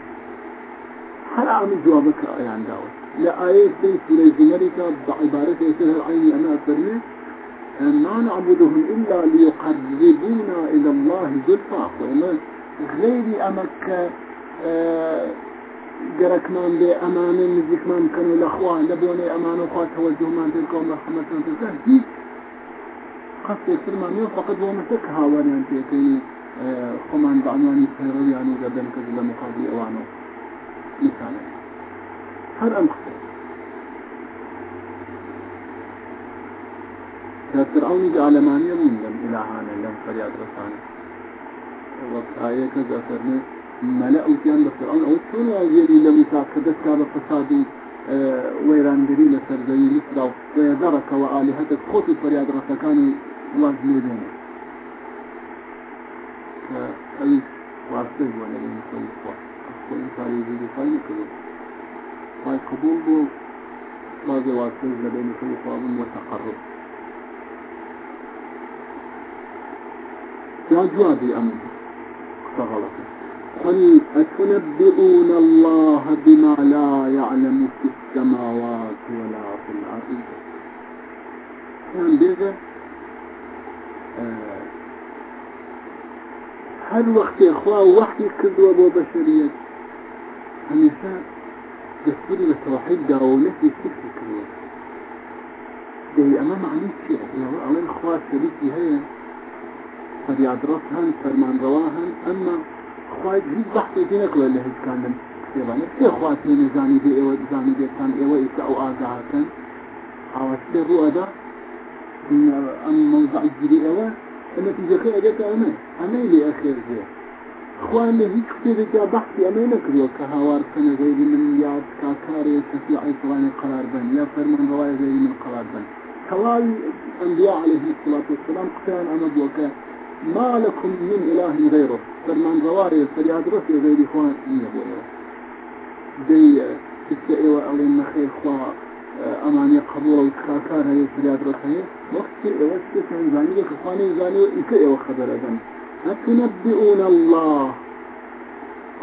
هل أعمل جوابك؟ يعني دعوة. لا في سورة زمرك بعبارة يسهل عيني أنا أفرمي ما نعبدهم إلا ليقربونا إلى الله زلفا وما غيري أمك آه جرك من بي أمان نزيك من كانوا الأخوان لبوني أمان وخوات توجه من تلكم رحمة قصد يصير ما فقط هو مسك هاواني أنت كي آه خمان بعنواني سهروا يعني قبل كذا مقابل أوانو. مثالا هر أم خطر فرعون جعلمانية من لم إلهانا لم فرياد رسانا وقت آية ملأ وتيان بفرعون أو شون يلي لم يتاكدت كاب فساد ويران دري لسرزي مصر ويذرك وآلهتك خوت فرياد رسكان الله جليدين فأي واسطة ولا من صوت وإنسان يجب خير كذا فاي قبول بو. ما زي واسطه لبين خوف وتقرب يا جوابي أمر غلط قل أتنبئون الله بما لا يعلم في السماوات ولا في الأرض؟ كان بيجا آه هل وقت إخوة وحي كذوة ببشرية همیشه دستوری به توحید داولتی فکر کردن دی أما معنی چیه؟ یعنی اول خواه شریکی هیا فریاد رس هن فرمان روا هن اما خواه هیچ بحثی نکلا اللي هیچ کاندن کتابانه چه خواه تینه زانی دی ایوه زانی دی ایسا أو آگاه کن حواسته رو آدا؟ ام موضع الجدي ایوه؟ النتيجة اجاك اما اما اللي اخير زيه خوان هیچ شتێکێکا بەحثی ئەمە نەکردووە کە هاوارکەنە غێری من یا کاکارێک کەسی عیسڵانی قرار بن یا فەرمانڕەوای غێری من قرار بن. تەواوی ئەنبیا عليه الصلاة والسلام ئەمە بووە کە ما لكم من إله غيره. فرمان رواري فرياد رفي غير إخوان إيه بوئيه دي تستئيوا أولين نخير خوا أمانية قبولة وتخاكار هي فرياد رفي وقت وقت زاني لك إخواني زاني إكئي وخبر أدن. أتنبئون الله.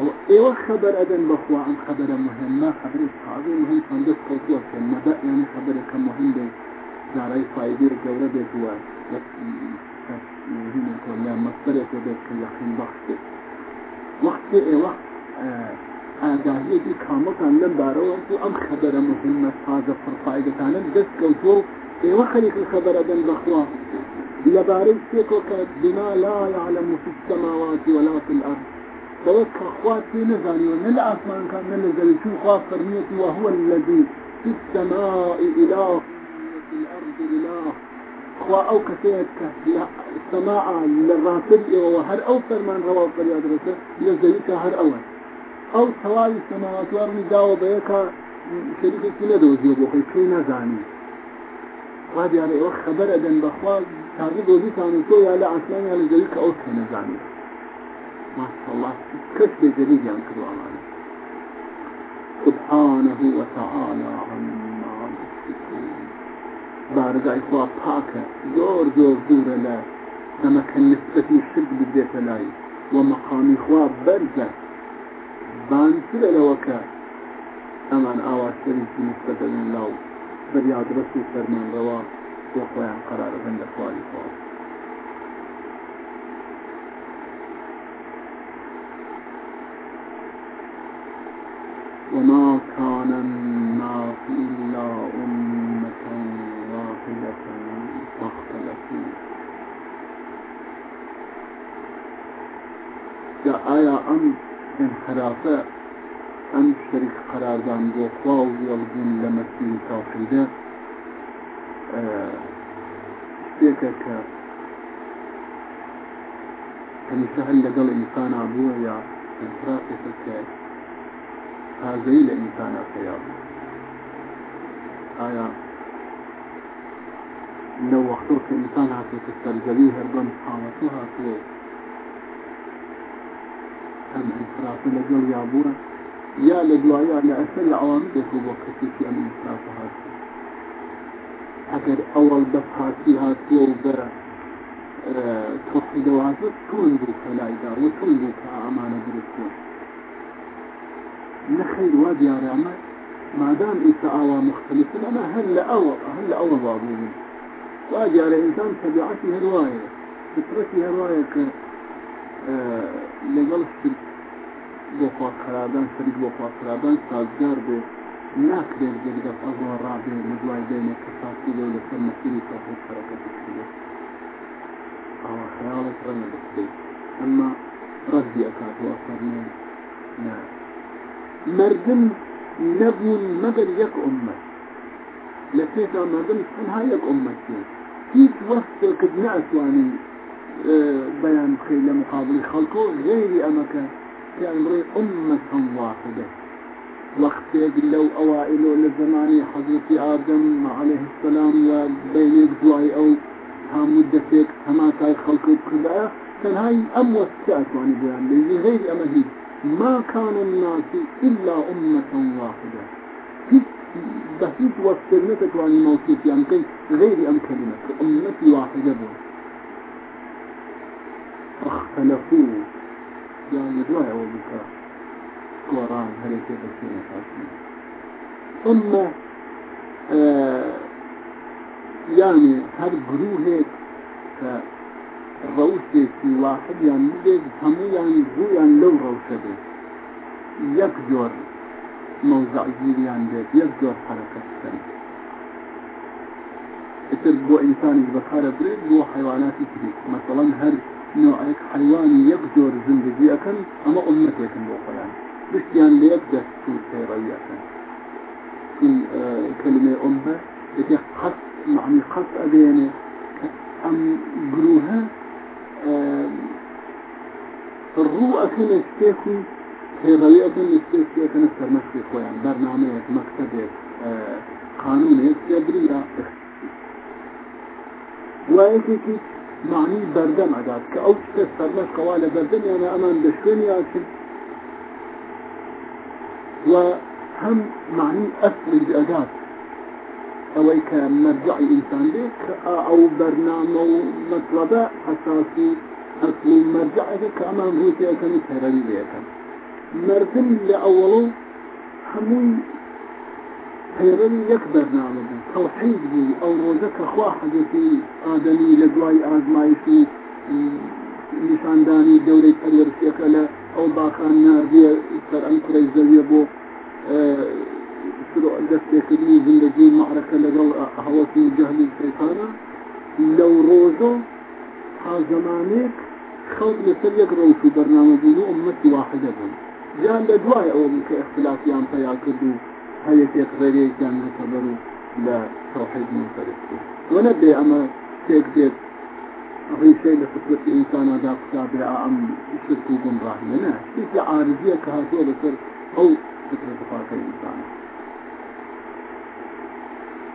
هو إيوه خبر بخوا عن خبر مهم. ما خبر إصحابي مهم قوتوا كالنبأ يعني خبر كم مهم دي. داري فايدير جورة بيتوا هنا كون يا مصدر يتبت كيقين بخت وقت. إيوه آگاهی دی کامل کن لم بارو أم خبر مهمة هذا فرقائد كان بس قوتوا إيوه خليك الخبر أدن بخوا. لباري سيكوك بما لا يعلم في السماوات ولا في الأرض. فوك أخواتي نزالي ومن الأسمان كان نزل شو خاص فرميتي وهو الذي في السماء إله وفي الأرض إله. خوا ئەو کەسەیە کە سەماع لە ڕاتر ئێوە هەر ئەو فەرمان ڕەوا فەریادرەکە لە زەویکە هەر ئەوە ئەو تەواوی سەماواتوارنی داوە بە یەکە شەریکێکی نەدۆزیە بۆ خۆی پێی نەزانی وا دیارە ئەوە خەبەر ئەدەن بەخوا تازە دۆزیتان و تۆ یا لە ئاسمان یا لە زەوی کە ئەو کە نەزانی ماشاءالله کەس بێجەلیدیان کردو ئەمانە سبحانه وتعالى يشركون بارگای خوا پاکە زۆر زۆر دوورە لە ئەمەکە نسبەتی شرک بدێتە لای و مەقامی خوا بەرزە. بانترە لەوەکە ئەمان ئاواشتەریکی نسبەتەن لاو بەریادرەس و فەرمانڕەوە بۆ خۆیان قرارە بن لە خوالی خوا. وما كان قرار دان بوخوا ويلبون لمسين توحيدة شتێکە کە هەمیشە هەل لەگەڵ ئینسان بووە یا انحرافێکە کە تازەی لە ئینسانە پێیا بوو ئایا لەو وەختۆ کە ئینسان هاتوێتە سەرجەوی هەر یا بووە یا لە دوایە لە ئەسەر لە ئەوامدێک بۆ کەسێکی ئەم انفرافە هاتووە ئەگەر ئەوەڵ بەس هاتی هاتووە و بە تۆحیدەوە هاتووە تون بوو کەلایدا و تون بوو کە ئەمانە دروست بوون ما دام إنت آوى مختلف أنا هل أوى هل أوى بابوه وادي على إنسان طبيعته هرواية فطرته هرواية ك الشرك بوقوا خرابان شريك بوقوا خرابان سازگار به ناكرر جديد أبو الرابع مدواي بين كفاتي لو لسر مسيري توحيد حركة الشيء أو خيالك رمى بسبيت أما ردي أكاد وأفرني نعم مردم نبون مگر یک امت لسيتا مردم تنها یک امت هیچ وقت قد نأتواني بيان بخير مقابل خلقه غير أمك ري أمة واحدة. وقت لو أوائل لزمان حضرة آدم عليه السلام وبين دعاء أو ها مدتك هما كاي خلقه كلها كان هاي أموت تأتواني بيان لذي غير أمهيد ما كان الناس إلا أمة واحدة. بهيج وفرنتك عن الموصوف يعني كي غير أم كلمة. أمة واحدة بو. فاختلفوا يعني دعاء وبكاء قرآن هل يتبسين فاسمين ثم آه يعني هذا جروه هيك؟ ڕەوشێکی واحدیان بدێت هەمویان بوویان لەو ڕەوشە بێت یەک جۆر مەوزعگیریان بێت یەک جۆر حرەکەت بکەن ئتر بۆ ئینسانی بەکارە برێت بۆ حیواناتی تری مەسەڵەن حیوانی یەک جۆر زندگی ئەەکەن ئەمە ئومەتێکن بۆ خۆیان پشتیان لە یەک دەست و سێڕەویەکەن كلمة أمة التي قص معني قص أبينه أم جروها ڕوو ئەکەن شتێکی پێڕەوی ئەکەن شتێکی ئەەکەنە سەرمەشتی خۆیان بەرنامەیەک مەکتەبێک قانونێک بریا وایەکێکی معنی بەردەم ئەدات کە ئەو شتە قەوا لە بەردەمیانە ئەمان لە شوێنی یاچن و هەم معنی ئەسلی ئەدات ئەوەی کە مەرجعی ئینسان بێ ئەو بەرنامە و مەطلبە ئەساسی ئەسل و مەرجعەکە کە ئەمان لەکەن مردم لە ئەوڵ هەمووی پەیڕەوی یەک بەرنامە بوو تەوحید بوو ئەو ڕۆژە کە خوا حەدەتی ئادەمی لە دوای ئازمایش و نیشاندانی دەورەی پەروەرشەکە لە ئەو باخان سەر ئەم کوڕی زەویە بۆ شروع دەستێکردنی زندگی معرەکە لەگەڵ هەوەسی جەهلی شەیتانە لەو ڕۆژۆ تا زمانێک خەڵک لەسەر یەک ڕەوش و بەرنامە بوون و ئومەتی واحدە بوون جان ئەوە بوو کە اختلافیان پیا کرد هەیەکێک ڕێرێکیان لەسەبەر و لە تەوحید منفرد وەنە بێ ئەمە تێک دێت شەی لە فطرەت ئینسانادا قسابرا ئەم شرک و گمڕاهیە نه؟ شتێکی عارضیە کە هاتووە بەسەر ئەو ئینسانە